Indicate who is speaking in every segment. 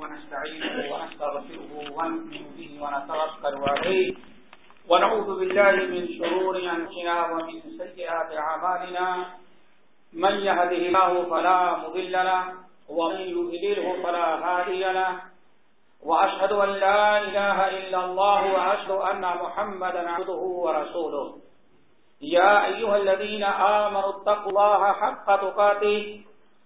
Speaker 1: ونستعينه ونستغفره ونؤمن به ونتوكل عليه ونعوذ بالله من شرور أنفسنا ومن سيئات أعمالنا من يهده الله فلا مضل له ومن يضلله فلا هادي له وأشهد أن لا إله إلا الله وأشهد أن محمدا عبده ورسوله يا أيها الذين آمنوا اتقوا الله حق تقاته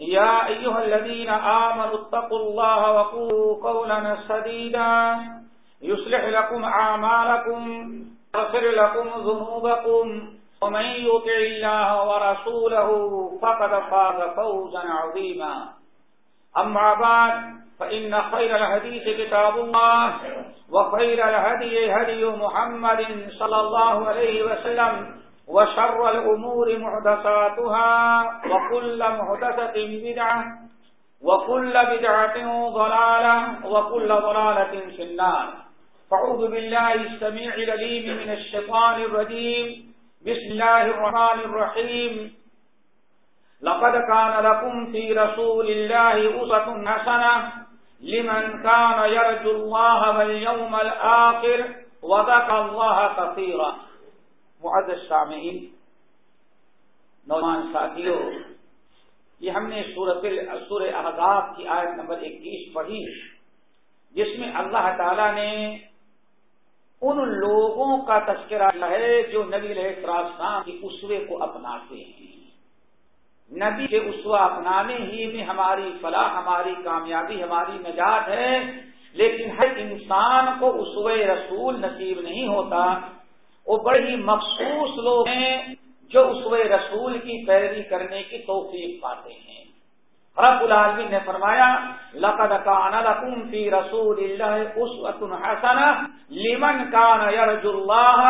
Speaker 1: يا أيها الذين آمنوا اتقوا الله وقولوا قولا سديدا. يصلح لكم عامالكم وغفر لكم ذنوبكم، ومن يطع الله ورسوله فقد فاز فوزا عظيما. أما بعد، فإن خير الحديث كتاب الله، وخير الهدي هدي محمد صلى الله عليه وسلم. وشر الأمور محدثاتها وكل محدثة بدعة وكل بدعة ضلالة وكل ضلالة في النار. فعوذ بالله السميع لليم من الشيطان الرجيم. بسم الله الرحمن الرحيم. لقد كان لكم في رسول الله أسة حسنة لمن كان يرجو الله واليوم الآخر وذكر الله كثيرا. معدد سامعین نوجوان ساتھیوں، یہ ہم نے سورت سور احداب کی آیت نمبر اکیس پڑھی، جس میں اللہ تعالی نے ان لوگوں کا تذکرہ ہے جو نبی السلام کی اسوے کو اپناتے ہیں۔ نبی کے اسوا اپنانے ہی میں ہماری فلاح، ہماری کامیابی، ہماری نجات ہے، لیکن ہر انسان کو اسوے رسول نصیب نہیں ہوتا۔ وہ بڑے ہی مخصوص لوگ ہیں جو اس رسول کی پیروی کرنے کی توفیق پاتے ہیں۔ رب العالمین نے فرمایا، لقد کان لکم فی رسول اللہ اسوۃ حسنہ لمن کان یرجو اللہ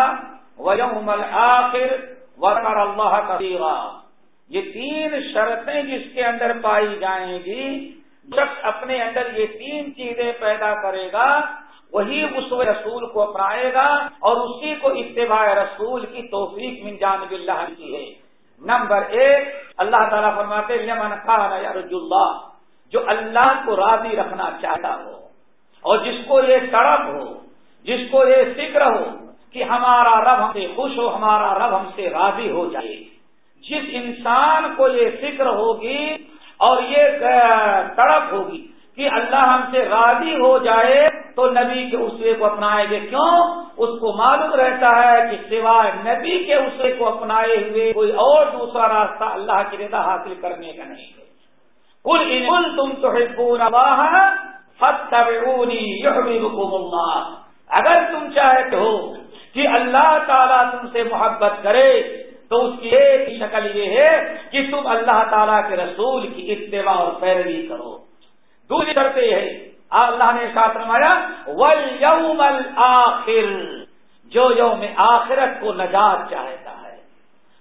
Speaker 1: ویوم الاخر وذکر اللہ کثیرا یہ تین شرطیں جس کے اندر پائی جائیں گی شخص اپنے اندر یہ تین چیزیں پیدا کرے گا وہی اس رسول کو اپنائے گا اور اسی کو اتباع رسول کی توفیق من جانب اللہ کی ہے۔ نمبر ایک، اللہ تعالیٰ فرماتے لمن یرج اللہ، جو اللہ کو راضی رکھنا چاہتا ہو اور جس کو یہ تڑپ ہو، جس کو یہ فکر ہو کہ ہمارا رب ہم سے خوش ہو، ہمارا رب ہم سے راضی ہو جائے۔ جس انسان کو یہ فکر ہوگی اور یہ تڑپ ہوگی کہ اللہ ہم سے راضی ہو جائے تو نبی کے اسرے کو اپنائیں گے۔ کیوں؟ اس کو معلوم رہتا ہے کہ سوائے نبی کے اسرے کو اپنائے ہوئے کوئی اور دوسرا راستہ اللہ کی رضا حاصل کرنے کا نہیں ہے۔ کل تم تو اللہ۔ اگر تم چاہتے ہو کہ اللہ تعالیٰ تم سے محبت کرے تو اس کی ایک ہی شکل یہ ہے کہ تم اللہ تعالیٰ کے رسول کی اتباع اور پیروی کرو۔ دوسری شرط یہ ہے اللہ نے ساتھ رمایا یوم الآخر۔ جو یوم آخرت کو نجات چاہتا ہے،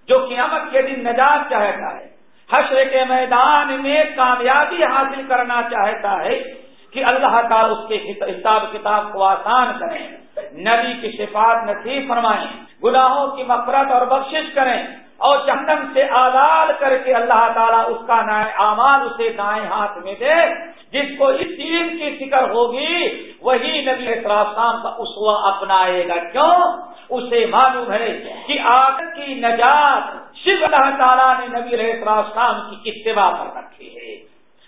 Speaker 1: جو قیامت کے دن نجات چاہتا ہے۔ حشر کے میدان میں کامیابی حاصل کرنا چاہتا ہے کہ اللہ تعالیٰ اس کے حساب کتاب کو آسان کریں، نبی کی شفاعت نصیب فرمائیں، گناہوں کی مفرت اور بخشش کریں۔ اور جہنم سے آزاد کر کے اللہ تعالیٰ اس کا نئے امان اسے دائیں ہاتھ میں دے، جس کو اس چیز کی فکر ہوگی، وہی نبی اطرافام کا اسوا اپنائے گا۔ کیوں؟ اسے معلوم ہے کہ آگ کی نجات شیو اللہ تعالیٰ نے نبی اطرافام کی اتباع پر رکھی ہے۔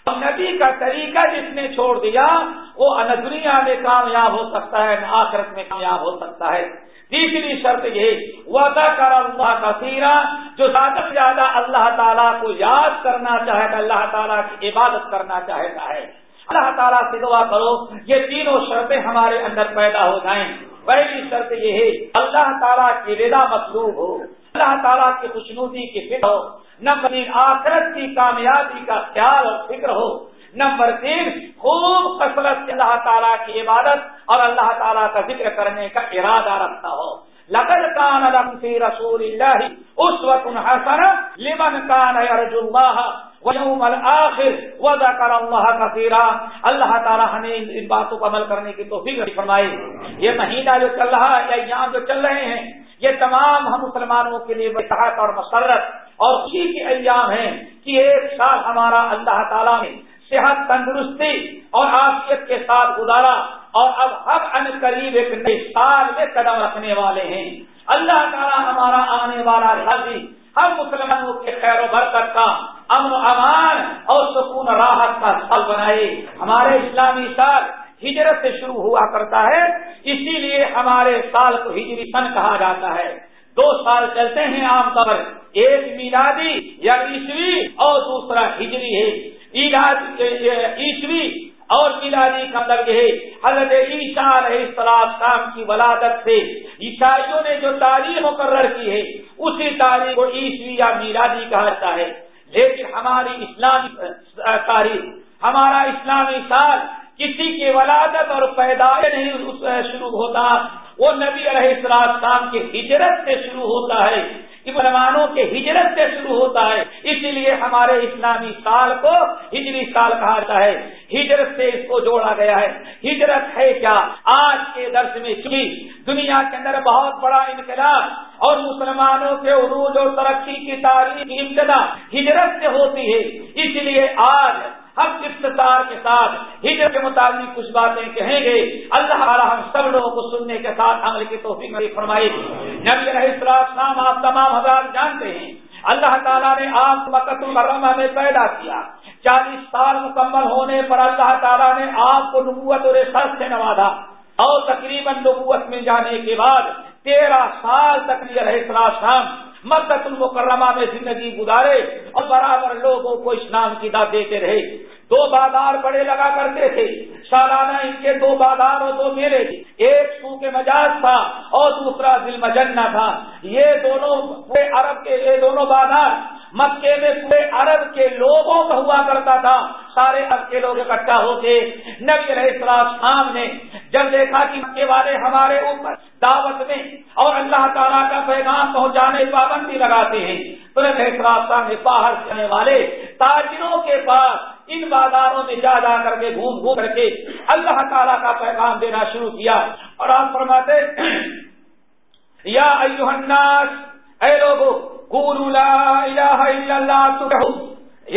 Speaker 1: نبی کا طریقہ جس نے چھوڑ دیا، وہ دنیا میں کامیاب ہو سکتا ہے، نہ آخرت میں کامیاب ہو سکتا ہے۔ تیسری شرط یہ وعدہ کر اللہ کا سیرا جو زیادہ سے زیادہ اللہ تعالیٰ کو یاد کرنا چاہتا اللہ تعالیٰ کی عبادت کرنا چاہتا ہے۔ اللہ تعالیٰ سے دعا کرو، یہ تینوں شرطیں ہمارے اندر پیدا ہو جائیں۔ پہلی شرط یہ ہے، اللہ تعالیٰ کی رضا مطلوب ہو۔ اللہ تعالیٰ کی خوشنودی کی فکر ہو، نہ آخرت کی کامیابی کا خیال اور فکر ہو۔ نمبر تین، خوب کثرت سے اللہ تعالیٰ کی عبادت اور اللہ تعالیٰ کا ذکر کرنے کا ارادہ رکھتا ہو۔ لقد كان لكم في رسول الله اسوه حسنه لمن كان يرجو الله ويوم الاخر وذكر الله كثيرا۔ اللہ تعالی ہمیں ان باتوں کو عمل کرنے کی توفیق فرمائے۔ یہ مہینہ جو چل رہا ہے، یا ایام جو چل رہے ہیں، یہ تمام ہم مسلمانوں کے لیے بصحت اور مسرت اور خوشی کے ایام ہیں کہ ایک سال ہمارا اللہ تعالیٰ نے صحت تندرستی اور آفیت کے ساتھ گزارا اور اب ہم ان قریب ایک نئے سال میں قدم رکھنے والے ہیں۔ اللہ تعالیٰ ہمارا آنے والا راضی ہم مسلمانوں کے خیر و برکت کا امن و امان اور سکون راحت کا سال بنائے۔ ہمارے اسلامی سال ہجرت سے شروع ہوا کرتا ہے، اسی لیے ہمارے سال کو ہجری سن کہا جاتا ہے۔ دو سال چلتے ہیں عام طور ایک میلادی یا عیسوی اور دوسرا ہجری ہے۔ عیسوی اور میلادی کا مطلب یہ ہے، حضرت عیسیٰ علیہ السلام شام کی ولادت سے عیسائیوں نے جو تاریخ مقرر کی ہے، اسی تاریخ کو عیسوی یا میلادی کہا جاتا ہے۔ لیکن ہماری اسلامی تاریخ، ہمارا اسلامی سال کسی کی ولادت اور پیدائش نہیں شروع ہوتا، وہ نبی علیہ السلام کی ہجرت سے شروع ہوتا ہے۔ مسلمانوں کے ہجرت سے شروع ہوتا ہے۔ اسی لیے ہمارے اسلامی سال کو ہجری سال کہا جاتا ہے۔ ہجرت سے اس کو جوڑا گیا ہے۔ ہجرت ہے کیا؟ آج کے درس میں چکی دنیا کے اندر بہت بڑا انقلاب اور مسلمانوں کے عروج اور ترقی کی تاریخ ابتدا ہجرت سے ہوتی ہے۔ اس لیے آج ہم اقتصار کے ساتھ ہجر کے مطابق کچھ باتیں کہیں گے، اللہ تعالیٰ ہم سب لوگوں کو سننے کے ساتھ عمل کی توفیق میں فرمائی نبی علیہ السلام آپ تمام حضرات جانتے ہیں۔ اللہ تعالیٰ نے آپ مکت المرمہ میں پیدا کیا۔ چالیس سال مکمل ہونے پر اللہ تعالیٰ نے آپ کو نبوت اور سر سے نوازا۔ اور تقریباً نبوت میں جانے کے بعد تیرہ سال تک رہے السلام مکت المکرمہ میں زندگی گزارے اور برابر لوگوں کو اسلام کی داد دیتے رہے۔ دو بازار بڑے لگا کرتے تھے۔ سالانہ ان کے دو بازار اور دو میلے ایک سو کے مجاز تھا اور دوسرا ذل مجنہ تھا۔ یہ دونوں پورے عرب کے یہ دونوں بازار مکے میں پورے عرب کے لوگوں کا ہوا کرتا تھا۔ سارے عرب کے لوگ اکٹھا ہوتے نبی علیہ السلام نے جب دیکھا کہ مکے والے ہمارے اوپر دعوت میں اور اللہ تعالیٰ کا پیغام پہنچانے پابندی لگاتے ہیں، تو نبی السلام نے باہر سے والے تاجروں کے پاس ان بازاروں میں جا جا کر کے گھوم گھوم کر کے اللہ تعالیٰ کا پیغام دینا شروع کیا۔ اور آپ فرماتے یا ایوہ الناس، اے لوگو قولوا لا الہ الا اللہ تفلحو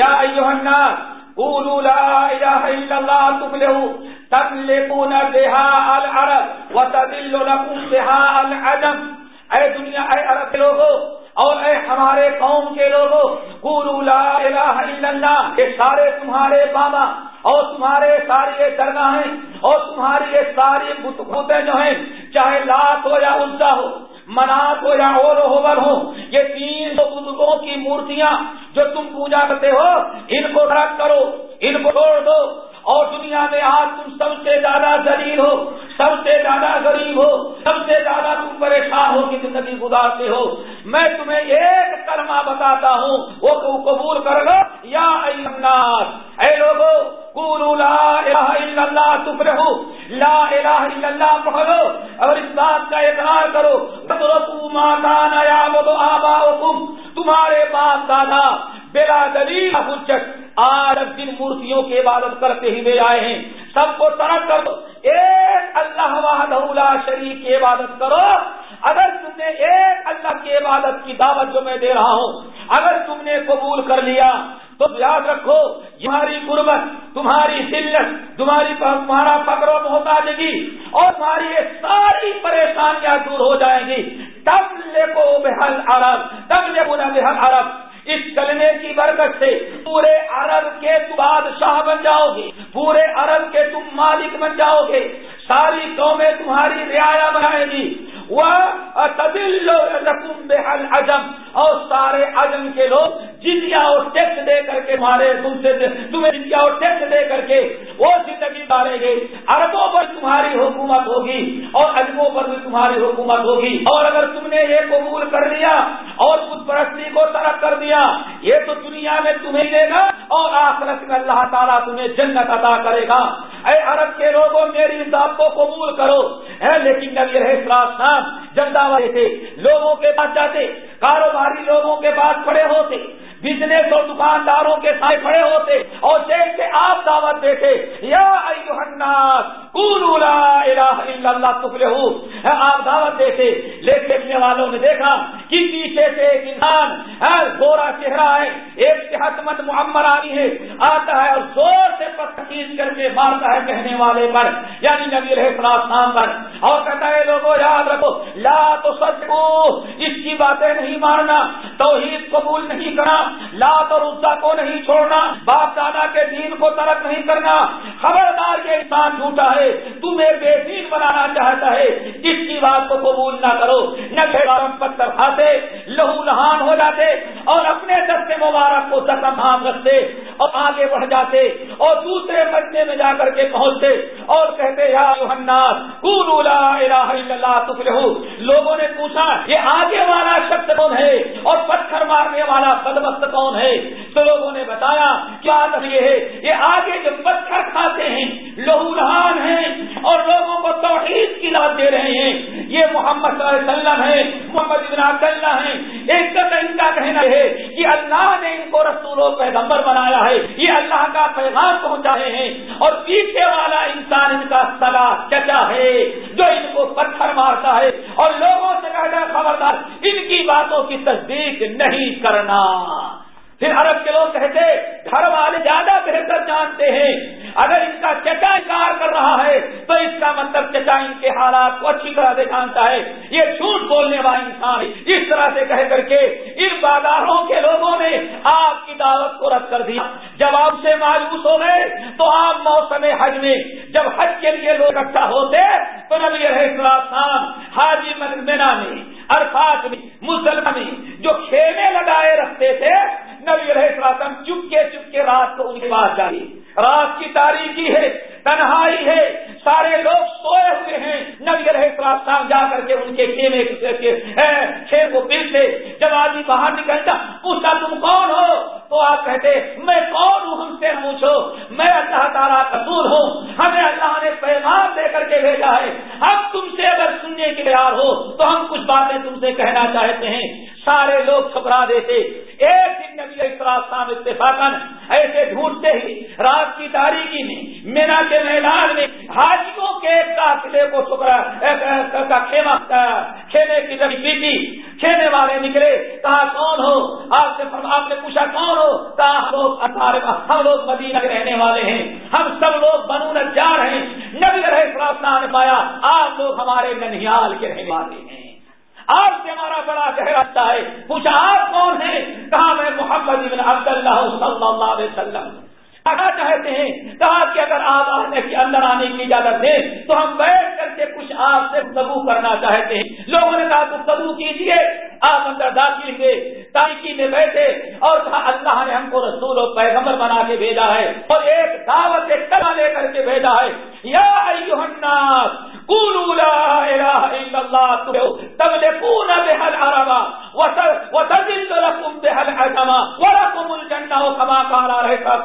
Speaker 1: یا ایوہ الناس، قولوا لا الہ الا اللہ تفلحو تملکون بها العرب وتدل لكم بها العجم اے دنیا، اے عرب کے لوگوں اور اے ہمارے قوم کے لوگوں قولوا لا الہ الا اللہ یہ سارے تمہارے بابا اور تمہارے ساری یہ درگاہیں اور تمہاری یہ ساری بتیں جو ہیں، چاہے لات ہو یا الٹا ہو منات ہو یا اور ہوبر ہو یہ تین سو بزرگوں کی مورتیاں جو تم پوجا کرتے ہو، ان کو رکھ کرو، ان کو چھوڑ دو اور دنیا میں آج تم سب سے زیادہ ذریع ہو، سب سے زیادہ غریب ہو، سب سے زیادہ تم پریشان ہو کی زندگی گزارتے ہو۔ میں تمہیں ایک کرما بتاتا ہوں، وہ قبول کر لو، یا اے لوگو لا الہ الا اللہ تفرحو لا الہ الا اللہ پڑھو، اور اس بات کا اقرار کرو۔ ماتا نیا بولو آبا تمہارے باپ دادا بلا دلیل حجت آج جن مورتیوں کی عبادت کرتے ہوئے آئے ہیں۔ سب کو ترک کرو ایک اللہ وحدہ شریف کی عبادت کرو۔ اگر تم نے ایک اللہ کی عبادت کی دعوت جو میں دے رہا ہوں، اگر تم نے قبول کر لیا، تو یاد رکھو، تمہاری غربت تمہاری ذلت، تمہاری تمہارا فکر و محتاجگی اور تمہاری یہ ساری پریشانیاں دور ہو جائیں گی۔ تب لے کو بحل عرب تب لے کو بحل عرب۔ اس کلمے کی برکت سے پورے عرب کے تم بادشاہ بن جاؤ گے پورے عرب کے تم مالک بن جاؤ گے ساری قومیں تمہاری رعایا بنائے گی۔ وہ اور سارے اجم کے لوگ جتیا اور ٹیکس دے کر کے تمہارے تم سے تمہیں جتیا اور ٹیکس دے کر کے وہ زندگی ڈالیں گے۔ اربوں پر تمہاری حکومت ہوگی اور ظالموں پر بھی تمہاری حکومت ہوگی۔ اور اگر تم نے یہ قبول کر لیا اور خود پرستی کو ترک کر دیا، یہ تو دنیا میں تمہیں دے گا اور آخرت میں اللہ تعالیٰ تمہیں جنت عطا کرے گا۔ اے عرب کے لوگوں، میری ذات کو قبول کرو۔ ہے لیکن نبی رہے نام جب والے تھے، لوگوں کے پاس جاتے، کاروباری لوگوں کے پاس کھڑے ہوتے۔ بزنس اور دکانداروں کے سائے کھڑے ہوتے اور جیسے آپ دعوت دیتے، یا آپ دعوت دیتے لیک دیکھنے والوں نے دیکھا کہ پیچھے سے ایک انسان گورا چہرہ ہے، ایک صحت مند محمد آئی ہے، آتا ہے اور زور سے پتیز کر کے مارتا ہے کہنے والے پر یعنی نبی رہے نام پر۔ اور کہتا ہے لوگوں یاد رکھو، لا تو سچ اس کی باتیں نہیں مارنا توحید قبول نہیں کرنا لات اور عزا کو نہیں چھوڑنا، باپ دادا کے دین کو ترک نہیں کرنا۔ خبردار یہ انسان جھوٹا ہے، تمہیں بے دین بنانا چاہتا ہے۔ جس کی بات کو قبول نہ کرو نہ پتھر کھاتے لہو لہان ہو جاتے اور اپنے دستے مبارک کو زخم ہام رکھتے اور آگے بڑھ جاتے اور دوسرے مجمے میں جا کر کے پہنچتے اور کہتے یا لوگوں نے پوچھا، یہ آگے والا شخص کون ہے اور پتھر مارنے والا بدمست کون ہے؟ تو لوگوں نے بتایا، کیا یہ ہے؟ یہ آگے جو پتھر کھاتے ہیں لہو ہیں اور لوگوں کو توحید کی لات دے رہے ہیں۔ یہ محمد صلی اللہ علیہ وسلم ہے، محمد ابن عبداللہ ہے ایک ان کا کہنا ہے کہ اللہ نے ان کو رسول و پیغمبر بنایا ہے، یہ اللہ کا پیغام پہنچا رہے ہیں۔ اور پیچھے والا انسان ان کا سگا چچا ہے، جو ان کو پتھر مارتا ہے۔ اور لوگوں سے کہنا خبردار، ان کی باتوں کی تصدیق نہیں کرنا۔ پھر عرب کے لوگ کہتے گھر والے زیادہ بہتر جانتے ہیں۔ اگر ان کا چچا انکار کر رہا ہے، تو اس کا مطلب چچا ان کے حالات کو اچھی طرح سے جانتا ہے۔ یہ جھوٹ بولنے والا انسان اس طرح سے کہہ کر کے ان بازاروں کے لوگوں نے آپ کی دعوت کو رد کر دیا۔ جب آپ سے مایوس ہو گئے۔ تو آپ موسم حج میں جب حج کے لیے لوگ اکٹھا ہوتے، تو نبی رہے حاجی مینا میں، عرفات میں مسلم میں جو کھیلے لگائے رکھتے تھے نبی علیہ السلام چپکے چپکے رات کو ان کے پاس جائیے رات کی تاریخی ہے، تنہائی ہے، سارے لوگ سوئے ہوئے ہیں۔ نبی رہے جا کر کے ان کے کھیلے کھیل کو پلتے جب آدمی باہر نکلتا پوچھتا تم کون ہو؟ تو آپ کہتے، میں کون ہوں؟ ہم سے پوچھو۔ میں اللہ تعالیٰ کسور ہوں۔ ہمیں اللہ نے پیغام دے کر کے بھیجا ہے۔ اب تم سے اگر سننے کے تیار ہو، تو ہم کچھ باتیں تم سے کہنا چاہتے ہیں۔ سارے لوگ چھپرا دیتے۔ ایک دن نبی اسلام اتفاق ایسے ڈھونڈتے ہی رات کی تاریخی میں، مینا کے میدان میں حاجیوں کے قافلے کو ٹکرا کھیما کھینے کی جب پیٹی کھینے والے نکلے کہا کون ہو آپ سے آپ نے پوچھا کون ہو کہا لوگ ہم لوگ مدینہ کے رہنے والے ہیں ہم سب لوگ بنو نجار ہیں نبی رہے نے پایا آپ لوگ ہمارے ننیال کے رہنے والے ہیں آپ سے ہمارا بڑا گہرا ہے پوچھا آپ کون ہیں؟ کہا میں محمد ابن عبد اللہ صلی اللہ علیہ وسلم کہا چاہتے ہیں کہا کہ اگر آپ آنے کے اندر آنے کی اجازت دیں، تو ہم بیٹھ آپ سے گفتگو کرنا چاہتے ہیں۔ لوگوں نے کہا گفتگو کیجیے۔ آپ اندر داخل ہوئے تاریخی میں بیٹھے اور کہا، اللہ نے ہم کو رسول و پیغمبر بنا کے بھیجا ہے اور ایک دعوت ایک کلا لے کر کے بھیجا ہے۔ یا ایوہ الناس، قولوا لا الہ الا اللہ۔ تبلقون بها العربا وتذل لكم بها العجما ولكم الجنہ، کما قال رہتا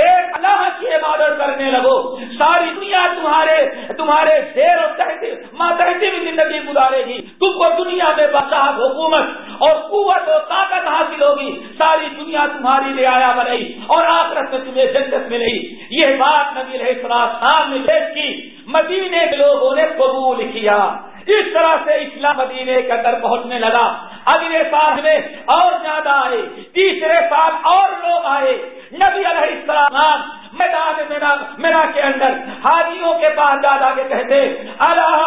Speaker 1: ایک اللہ کی عبادت کرنے لگو۔ ساری دنیا تمہارے تمہارے شیر اور تحتی بھی زندگی گزارے گی۔ تم کو دنیا میں بادشاہ حکومت اور قوت اور طاقت حاصل ہوگی۔ ساری دنیا تمہاری رعایا بنے اور آخرت میں تمہیں جنت ملے یہ بات نبی رہے سلام نے پیش کی۔ مدینے کے لوگوں نے قبول کیا۔ اس طرح سے اسلام مدینے کے اندر پہنچنے لگا۔ اگلے سال میں اور زیادہ آئے۔ تیسرے سال اور لوگ آئے۔ نبی علیہ السلام میدان میرا میرا کے اندر، حاجیوں کے پاس دادا کے کہتے، اللہ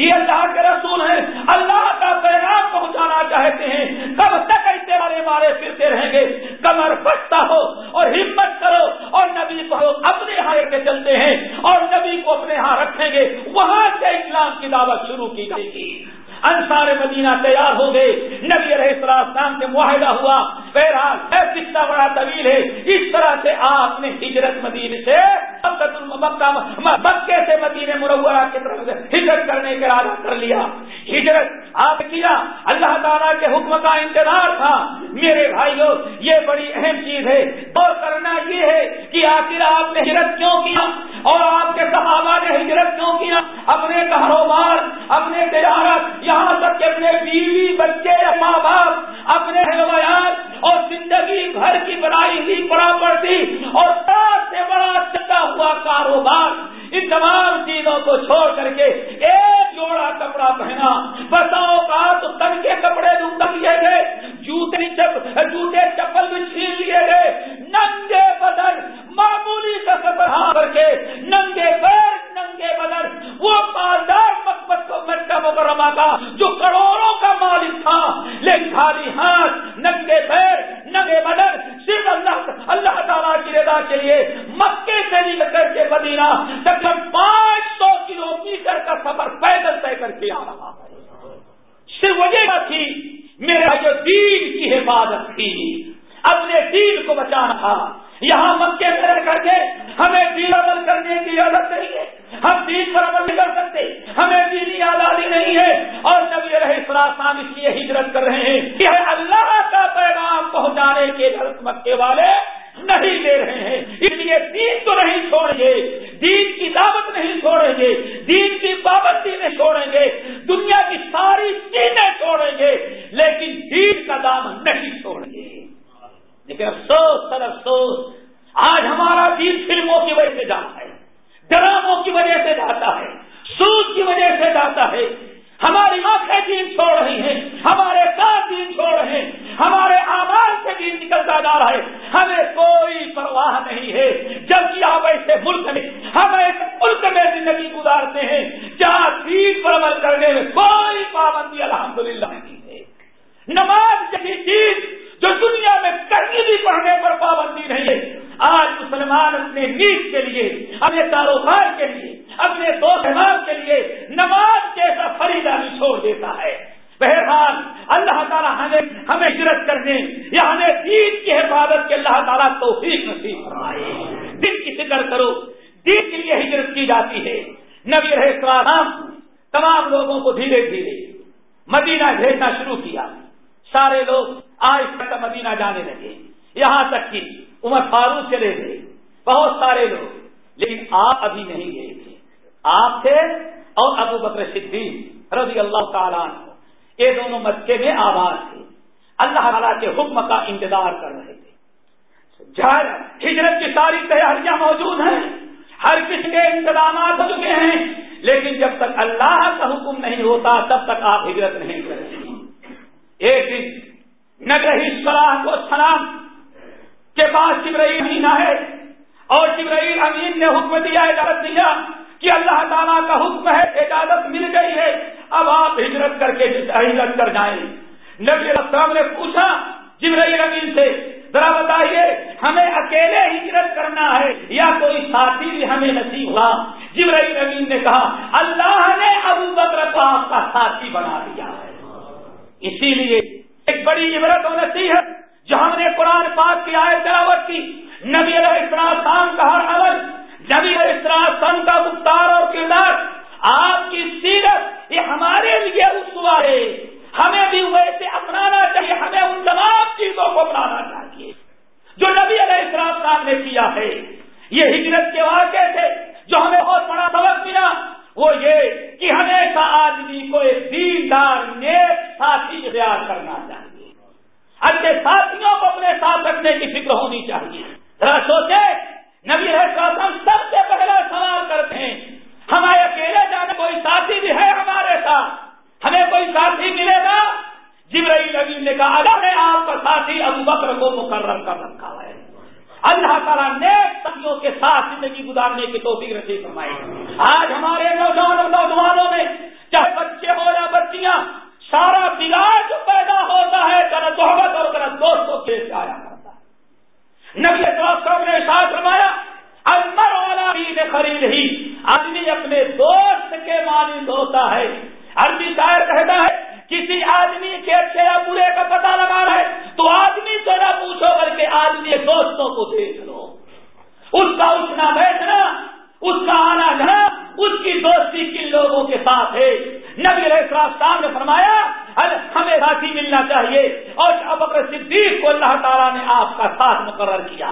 Speaker 1: یہ اللہ ویران ہو۔ یہ دونوں مکے میں آباد تھے۔ اللہ تعالیٰ کے حکم کا انتظار کر رہے تھے۔ ہجرت کی ساری تیاریاں موجود ہیں۔ ہر کس کے انتظامات ہو چکے ہیں۔ لیکن جب تک اللہ کا حکم نہیں ہوتا، تب تک آپ ہجرت نہیں کریں ایک دن نگری سلاح کو سلام کے پاس شبرئی مہینہ ہے اور شبرئی امین نے حکم دیا، اجازت دیا۔ کہ اللہ تعالیٰ کا حکم ہے، اجازت مل گئی ہے۔ اب آپ ہجرت کر کے ہجرت کر جائیں۔ نبی السلام نے پوچھا، جبرائیل امین سے، ذرا بتائیے، ہمیں اکیلے ہجرت کرنا ہے یا کوئی ساتھی بھی ہمیں نصیب ہوا؟ جبرائیل امین نے کہا، اللہ نے ابو بکر کو آپ کا ساتھی بنا دیا ہے۔ اسی لیے ایک بڑی عبرت و نصیحت جو ہم نے قرآن پاک کی آئے تلاوت کی۔ نبی علیہ السلام کا ہر عمل جب یہ اسرار سن کا مختار اور کردار آپ کی سیرت یہ ہمارے لیے اسوا ہے، ہمیں بھی ویسے اپنانا چاہیے، ہمیں ان تمام چیزوں کو اپنانا چاہیے۔ جو نبی علیہ اسراف صاحب نے کیا ہے، یہ ہجرت کے واقع تھے، جو ہمیں بہت بڑا سبق ملا۔ وہ یہ کہ ہمیشہ آدمی کو ایک دیندار نیک ساتھی اختیار کرنا چاہیے۔ اپنے ساتھیوں کو اپنے ساتھ رکھنے کی فکر ہونی چاہیے۔ ذرا سوچے نبی ہے سب سے پہلے سوال کرتے ہیں، ہمارے اکیلے جانے کوئی ساتھی بھی ہے ہمارے ساتھ؟ ہمیں کوئی ساتھی ملے گا؟ جبرائیل نبی نے کہا اللہ نے آپ کا ساتھی ابو بکر کو مقرر کر رکھا ہے اللہ تعالیٰ نیک ساتھیوں کے ساتھ زندگی گزارنے کی توفیق رسی فرمائی آج ہمارے نوجوان نوجوانوں میں چاہے بچے ہو یا بچیاں، سارا بگاڑ جو پیدا ہوتا ہے کرا صحبت اور کرا دوستوں کے آیا کرتا ہے۔ نبی صاحب نے ساتھ رمایا امر والا بھی خرید ہی، آدمی اپنے دوست کے مانند ہوتا ہے۔ عربی شاعر کہتا ہے، کسی آدمی کے اچھے یا برے کا پتہ لگا رہے تو آدمی سے نہ پوچھو، بلکہ آدمی دوستوں کو دیکھ لو۔ اس کا اٹھنا بیٹھنا، اس کا آنا جانا، اس کی دوستی کن لوگوں کے ساتھ ہے۔ نبی علیہ صاحب نے فرمایا ہمیں ساتھی ملنا چاہیے۔ اور اب اگر صدیق کو اللہ تعالیٰ نے آپ کا ساتھ مقرر کیا۔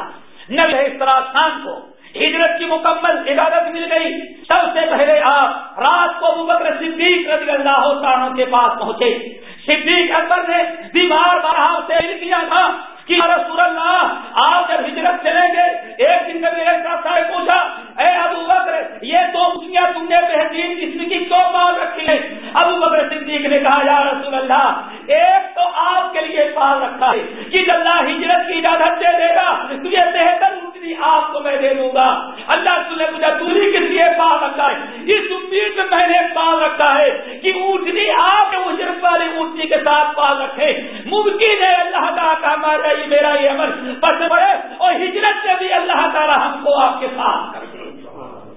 Speaker 1: نبی خان کو ہجرت کی مکمل اجازت مل گئی۔ سب سے پہلے آپ رات کو مبکر صدیق رضی اللہ تعالیٰ کے پاس پہنچے۔ صدیق اکبر نے بیمار بڑھاؤ سے کیا تھا۔ کہ رسول اللہ؟ آپ جب ہجرت چلیں گے ایک دن کبھی ایک صاحب پوچھا، اے ابو بکر، یہ دو دنیا تم نے بہترین قسم کی کیوں پال رکھی ہے؟ ابو بکر صدیق نے کہا، یا رسول اللہ، ایک تو آپ کے لیے پال رکھا ہے کہ اللہ ہجرت کی اجازت دے دے گا تو یہ بہتر اٹھنی آپ کو میں دے دوں گا۔ اللہ تم نے دوری کے لیے پال رکھا ہے؟ اس امید میں میں نے پال رکھا ہے کہ اونٹنی آپ اجرت والی اونٹنی کے ساتھ پال رکھے۔ ممکن ہے اللہ تعالیٰ کا کام آ جائے میرا یہ عمل پس پڑے اور ہجرت سے بھی اللہ تعالیٰ ہم کو آپ کے ساتھ کر دے۔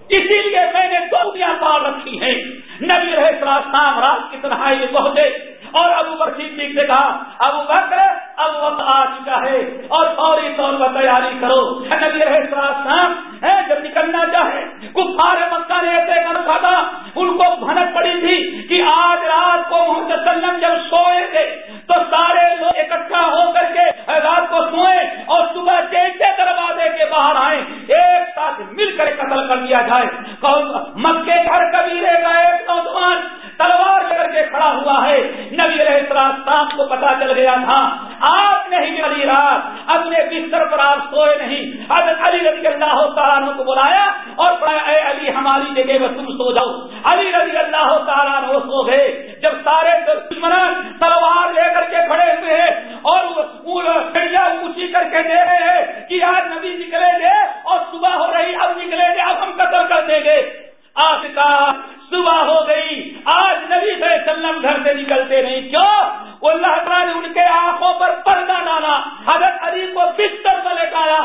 Speaker 1: اسی لیے میں نے دو پال رکھی ہیں۔ نبی رہے شام رات کی تنہائی میں پہنچے اور ابو بکر صدیق سے کہا، ابو بکر، اب وقت آ چکا ہے اور فوری طور پر تیاری کرو۔ نبی رہے شام جب نکلنا چاہے۔ کفار مکہ نے ایسے کر تھا۔ ان کو بھنک پڑی تھی کہ آج رات کو محمد سلم جب سوئے تھے، تو سارے لوگ اکٹھا ہو کر کے رات کو سوئے اور صبح جیسے دروازے کے باہر آئے۔ ایک ساتھ مل کر قتل کر دیا جائے۔ مکے گھر کبیرے کا ایک نوجوان تلوار کر کے کھڑا ہوا ہے۔ نبی علیہ السلام کو پتا چل گیا تھا، آپ نے ہی علی رات اپنے بستر پر آپ سوئے نہیں۔ حضرت علی رضی اللہ تعالیٰ کو بلایا اور اے علی ہماری جگہ میں تم سو جاؤ۔ علی رضی اللہ تعالیٰ وہ سو گئے۔ جب سارے دشمنان تلوار لے کر کے کھڑے ہوئے ہیں اور اونچی کر کے دے رہے ہیں کہ آج نبی نکلیں گے اور صبح ہو رہی، اب نکلیں گے، اب ہم قتل کر دیں گے۔ آج کا صبح ہو گئی، آج نبی صلی اللہ علیہ وسلم گھر سے نکلتے نہیں، کیوں؟ اللہ تعالیٰ نے ان کے آنکھوں پر پردہ ڈالا، حضرت علی کو بستر پر لٹایا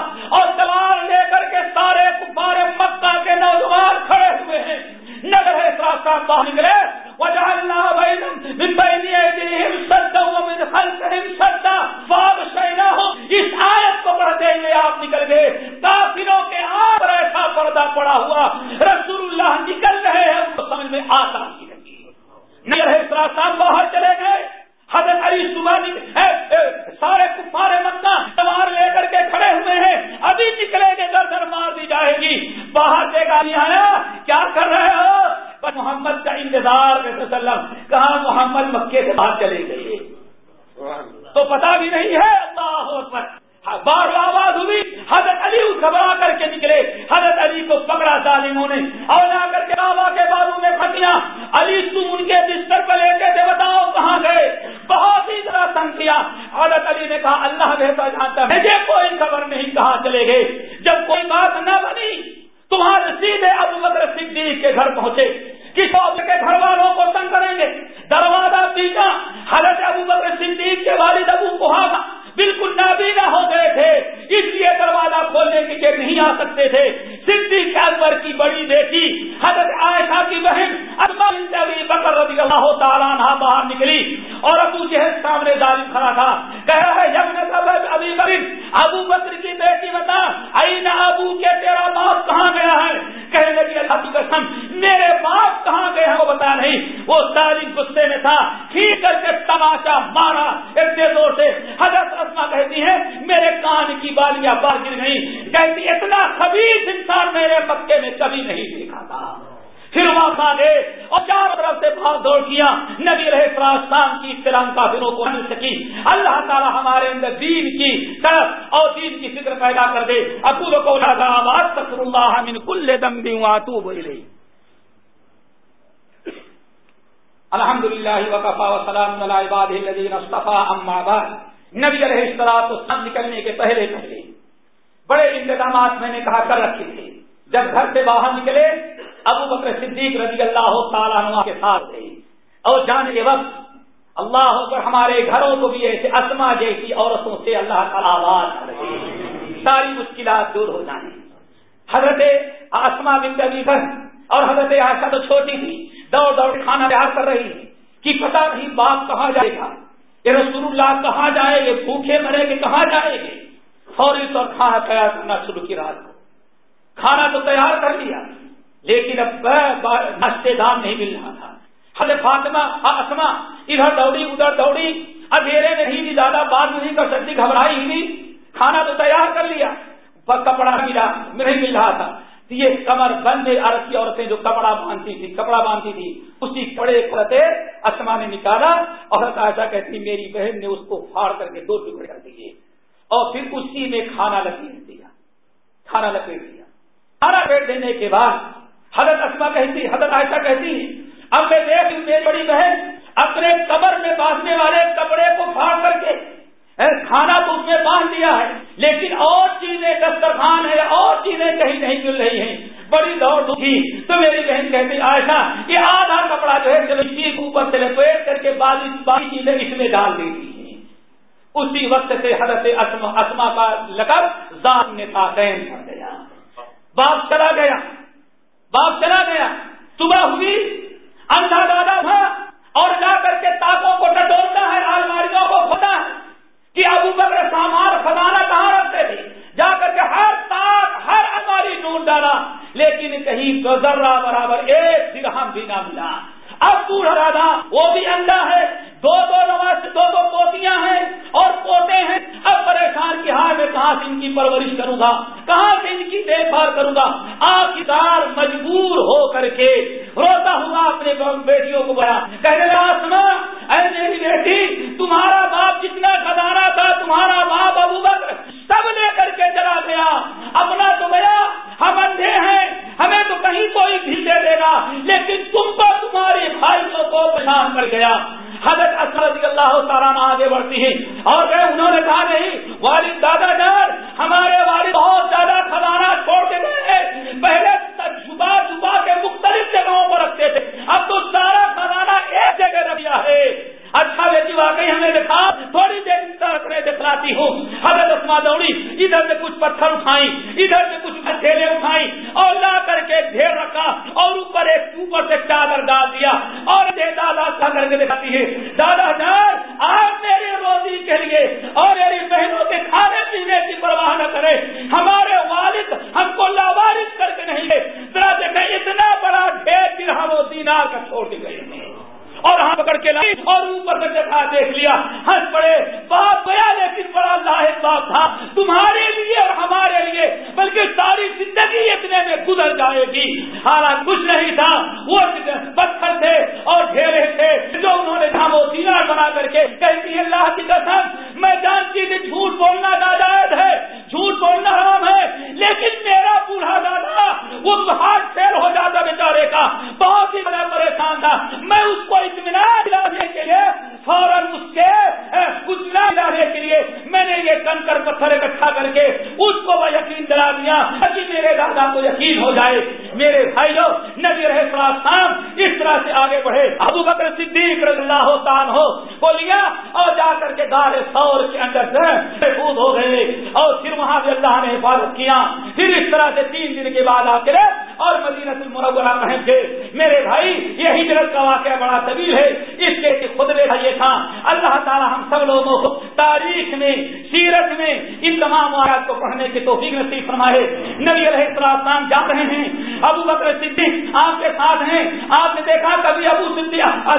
Speaker 1: وسلام اما بعد، نبی علیہ السلام تو سب نکلنے کے پہلے پہلے بڑے انتظامات میں نے کہا، کر رکھے تھے جب گھر سے باہر نکلے، ابو بکر صدیق رضی اللہ تعالیٰ عنہ کے ساتھ تھے۔ اور جانے کے وقت، اللہ پر ہمارے گھروں کو بھی ایسے اسما جیسی عورتوں سے اللہ تعالیٰ آواز ساری مشکلات دور ہو جائیں۔ حضرت آسما بن کبھی اور حضرت آشا تو چھوٹی تھی، دوڑ دوڑ کھانا تیار کر رہی۔ کہ پتا نہیں باپ کہاں جائے گا یہ رسول اللہ کہاں جائے گے بھوکھے مرے گے، کہاں جائے گے؟ فوری طور کھانا تیار کرنا شروع کی رات کو۔ کھانا تو تیار کر لیا، لیکن اب نشتے دار نہیں مل رہا تھا۔ حضرت فاطمہ اسما ادھر دوڑی ادھر دوڑی، اندھیرے میں ہی زیادہ بات نہیں کر سکتی، گھبرائی ہی کھانا تو تیار کر لیا کپڑا ملا، نہیں مل رہا تھا۔ یہ کمر بند عرب کی عورتیں جو کپڑا باندھتی تھی، کپڑا باندھتی تھی، اسی کپڑے کرتے اسما نے نکالا اور ایسا کہتی میری بہن نے اس کو پھاڑ کر کے دو ٹکڑے کر دیے اور پھر اسی میں کھانا لپیٹ دیا، کھانا لپیٹ دیا۔ کھانا پیٹ دینے کے بعد حضرت اسما کہتی، حضرت عائشہ کہتی، اب میں دیکھ میری بڑی بہن، اپنے قبر میں باندھنے والے کپڑے کو پھاڑ کر کے کھانا تو اس میں باندھ دیا ہے، لیکن اور چیزیں دسترخوان ہے اور چیزیں کہیں نہیں مل رہی ہیں۔ بڑی دوڑ دکھی۔ تو میری بہن کہتی آشا یہ آدھا کپڑا جو ہے، چلو اوپر سے لپیٹ کر کے باقی چیزیں اس میں ڈال دی تھی اسی وقت سے حضرت اسما کا لقب ذات نے تھا گیا۔ باپ چلا گیا۔ باپ چلا گیا۔ صبح ہوئی، اندھا دادا تھا اور جا کر کے تاکوں کو ٹٹولتا ہے الماریوں کو کھوتا ہے۔ کہ ابو بکر سامان خزانہ کہاں رکھتے تھے؟ جا کر کے ہر تاک، ہر اماری ڈھونڈ ڈالا، لیکن کہیں ذرہ برابر ایک درہم بھی نہ ملا۔ اب بوڑھا راجا وہ بھی اندھا ہے۔ دو دو نواز، دو دو پوتیاں ہیں اور پوتے ہیں۔ اب پریشان کی ہار میں کہاں سے ان کی پرورش کروں گا؟ کہاں سے ان کی دیکھ بھال کروں گا؟ آپ کار مجبور ہو کر کے روتا ہوا اپنے بیٹیوں کو بڑا کہنے لگا، سنا، اے میری بیٹی، تمہارا باپ جتنا خزانہ تھا، تمہارا باپ ابو بکر سب لے کر کے چلا گیا۔ پر گیا۔ حضرت اصل رضی اللہ تعالیٰ آگے بڑھتی ہیں اور کہ انہوں نے کہا، نہیں، والد دادا جان ہمارے والد بہت زیادہ خزانہ چھوڑ کے گئے پہلے چھپا چھپا کے مختلف جگہوں پر رکھتے تھے اب تو سارا خزانہ ایک جگہ رکھا ہے اچھا بیٹی واقعی ہمیں دکھا تھوڑی دیر میں دکھلاتی ہوں حضرت اسما دوڑی ادھر سے کچھ پتھر اٹھائی ادھر سے کچھ ڈھیلے اٹھائی اور لا کر کے ڈھیر رکھا اور اوپر ایک اوپر سے چادر ڈال دیا اور دادا کر کے دکھاتی ہے دادا جان آپ میری روزی کے لیے اور میری بہنوں کے کھانے پینے کی پرواہ نہ کرے ہمارے والد ہم کو لاوارث کر کے نہیں ذرا دیکھیں اتنا بڑا ڈھیر پھر ہم وہ دینار کا چھوڑ کے گئے اور ہاں پکڑ کے لائی اور اوپر سے دیکھا دیکھ لیا ہنس پڑے باپ گیا لیکن بڑا لاہد باپ تھا تمہارے لیے اور ہمارے لیے بلکہ ساری زندگی اتنے میں گزر جائے گی۔ حالات کچھ نہیں تھا وہ پتھر تھے اور ڈھیرے تھے جو انہوں نے تھا وہ دینار بنا کر کے کہتی اللہ کی قسم میں جانتی تھی جھوٹ بولنا ناجائز ہے جھوٹ بولنا حرام ہے لیکن میرا بوڑھا دادا وہ ہاتھ فیل ہو جاتا بیچارے کا بہت ہی بڑا پریشان تھا میں اس کو اطمینان دلانے کے لیے فوراً اس کے گزلا دلانے کے لیے میں نے یہ کنکر پتھر اکٹھا کر کے اس کو وہ یقین دلا دیا تاکہ میرے دادا کو یقین ہو جائے میرے بھائیوں نبی رہے شام اس طرح سے آگے بڑھے ابو بکر صدیق رضی اللہ تان ہو کو لیا اور جا کر کے دار سور کے اندر سے محفوظ ہو گئے اور پھر وہاں سے اللہ نے حفاظت کیا پھر اس طرح سے تین دن کے بعد آ کر اور مدینہ المرورہ پہنچ گئے میرے بھائی یہ ہجرت کا واقعہ بڑا طویل ہے اس کے خطبے کا یہ تھا اللہ تعالی ہم سب لوگوں کو تاریخ میں سیرت میں ان تمام واقعات کو پڑھنے کی توفیق نصیب فرمائے نبی علیہ السلام جا رہے ہیں ابو بکر صدیق آپ کے ساتھ ہیں۔ آپ نے دیکھا کبھی ابو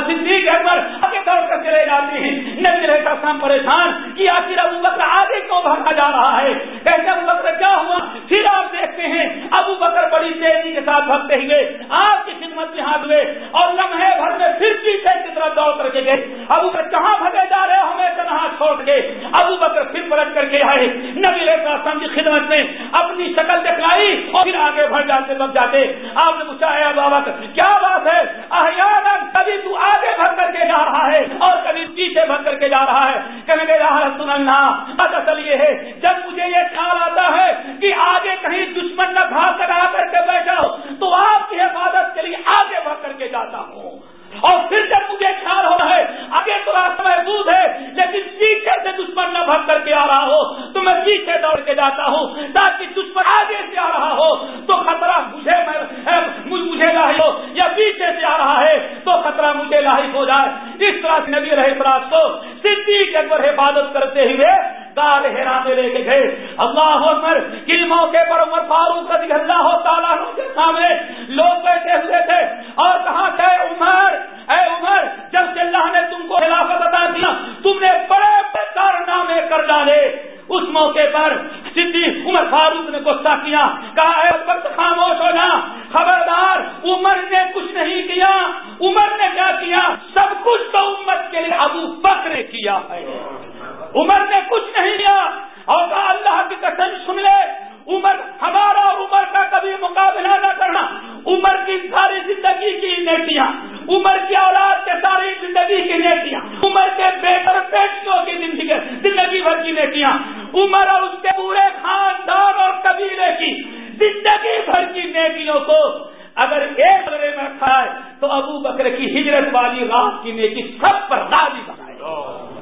Speaker 1: صدیق اکبر دوڑ کر چلے جاتے ہیں۔ نبی علیہ السلام پریشان کہ آخر ابو بکر آگے کیوں بھاگا جا رہا ہے؟ کہتے ابو بکر، کیا ہوا؟ پھر آپ دیکھتے ہیں، ابو بکر بڑی تیزی کے ساتھ بھگتے ہوئے آپ کی خدمت میں ہاتھ ہوئے اور لمحے بھر میں پھر پیچھے کی طرف دوڑ کر کے گئے۔ ابو بکر کہاں بھگے جا رہے ہمیں تنہا چھوڑ گئے ابو بکر پھر پلٹ کر کے آئے۔ نبی رہتا السلام کی خدمت میں اپنی شکل دکھلائی اور پھر آگے بڑھ جاتے بک جاتے۔ آپ نے پوچھا ہے ابو بکر، کیا بات ہے؟ احیانا کبھی تو آگے بھر کر کے جا رہا ہے۔ ہے اور کبھی پیچھے بھر کر کے جا رہا ہے۔ کہنے گے رسول اللہ اصل یہ ہے، جب مجھے یہ خیال آتا ہے کہ آگے کہیں دشمن نہ بھاگ کر آ کر کے بیٹھا تو آپ کی حفاظت کے لیے آگے بڑھ کر کے جاتا ہوں۔ اور پھر جب مجھے خیال ہو رہا ہے، آگے تو راستہ محبوب ہے، لیکن پیچھے سے دشمن نہ بھگ کر کے آ رہا ہو، تو میں پیچھے دوڑ کے جاتا ہوں۔ تاکہ دشمن آگے سے آ رہا ہو، تو خطرہ مجھے مجھے لاحق ہو، یا پیچھے سے آ رہا ہے، تو خطرہ مجھے لاحق ہو جائے۔ اس نبی رہے فراز کو صدیق اکبر حفاظت کرتے ہوئے دار ہیرا میں لے کے گئے۔ اللہ عمر کن موقع پر عمر فاروق رضی اللہ تعالیٰ کے سامنے لوگ بیٹھے ہوئے تھے اور کہاں تھے عمر، اے عمر، جب سے اللہ نے تم کو خلافت عطا دیا تم نے بڑے بڑے کارنامے کر ڈالے۔ اس موقع پر سدھی عمر فاروق نے غصہ کیا، کہا، اے وقت خاموش ہو جا۔ خبردار، عمر نے کچھ نہیں کیا۔ عمر نے کیا کیا؟ سب کچھ تو امت کے لیے ابو بکر نے کیا ہے۔ عمر نے کچھ نہیں کیا۔ اور کہا، اللہ کی قسم، سن لے عمر ہمارا عمر کا کبھی مقابلہ نہ کرنا۔ عمر کی ساری زندگی کی نیکیاں عمر کی اولاد کے ساری زندگی کی نیکیاں عمر کے بیٹر بیٹیوں کی زندگی زندگی بھر کی نیکیاں عمر اور اس کے پورے خاندان اور قبیلے کی زندگی بھر کی نیکیوں کو اگر ایک لڑے میں کھائے تو ابو بکر کی ہجرت والی رات کی نیکی سب پر راضی بنائے۔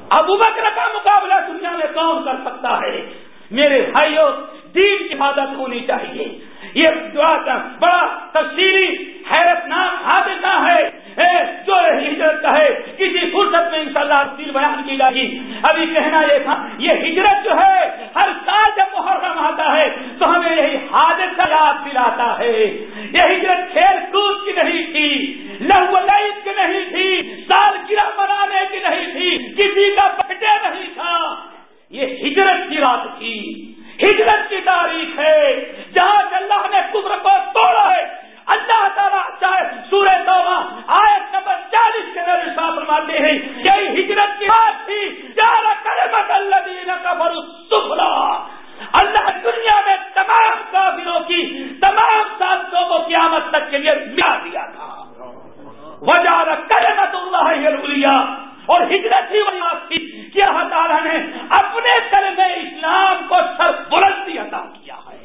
Speaker 1: ابو بکر کا مقابلہ دنیا میں کون کر سکتا ہے؟ میرے بھائیوں دین کی ہونی چاہیے۔ یہ دعا کا بڑا تفصیلی حیرت ناک حادثہ ہے۔ جو ہجرت کا ہے، کسی فرصت میں انشاءاللہ شاء بیان کی جائے گی۔ ابھی کہنا یہ تھا، یہ ہجرت جو ہے، ہر سال جب محرم آتا ہے، تو ہمیں یہی حادثہ یاد دلاتا ہے۔ یہ ہجرت کھیل کود کی نہیں تھی، لہو لائف کی نہیں تھی، سال گرہ منانے کی نہیں تھی، کسی کا پٹے نہیں تھا۔ یہ ہجرت کی رات تھی۔ ہجرت کی تاریخ ہے، جہاں اللہ نے کبر کو توڑا ہے۔ اللہ تعالیٰ چاہے سورہ توبہ، آیت نمبر چالیس کے اندر فرماتے ہیں یہی ہجرت کی بات تھی جہاں کرمت اللہ دین کا سفلا اللہ دنیا میں تمام کافروں کی، تمام سازشوں کو قیامت تک کے لیے ملا دیا تھا۔ وجہ کرمت اللہ اور ہجرت ہی وہاں تھی کہ اللہ تعالیٰ نے اپنے کلم اسلام کو سر بلندی عطا کیا ہے۔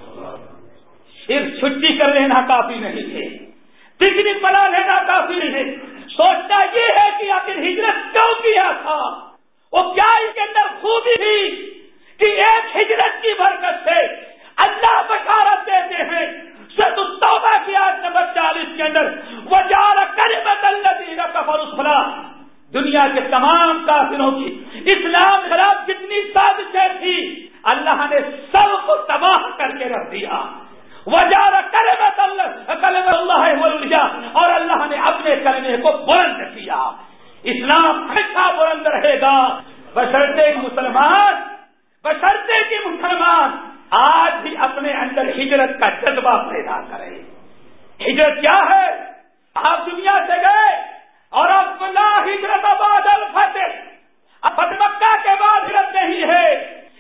Speaker 1: صرف چھٹی کر لینا کافی نہیں ہے۔ پکنک بنا لینا کافی نہیں ہے۔ سوچنا یہ ہے کہ آخر ہجرت کیوں کیا تھا؟ وہ کیا اس کے اندر خوبی تھی کہ ایک ہجرت کی برکت سے اللہ بشارت دیتے ہیں۔ توبہ کی آج نمبر چالیس کے اندر وہ جا کر بدل کا فروخ دنیا کے تمام کافروں کی۔ اسلام خلاف جتنی سازشیں تھی، اللہ نے سب کو تباہ کر کے رکھ دیا۔ وجہ کلم اللہ اور اللہ نے اپنے کلمے کو بلند کیا۔ اسلام ہمیشہ بلند رہے گا۔ بشرتے مسلمان بشرتے کی مسلمان آج بھی اپنے اندر ہجرت کا جذبہ پیدا کرے ہجرت کیا ہے؟ آپ دنیا سے گئے۔ اور اب ہجرت آباد اب مکہ کے بعد ہجرت نہیں ہے،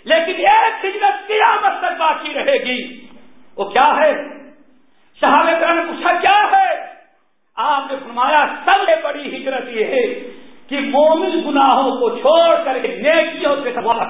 Speaker 1: لیکن ایک ہجرت قیامت تک باقی رہے گی۔ وہ کیا ہے؟ صحاب کرم پوچھا، کیا ہے؟ آپ نے فرمایا، سب سے بڑی ہجرت یہ ہے کہ مومن گناہوں کو چھوڑ کر کے نیکیوں کے سوال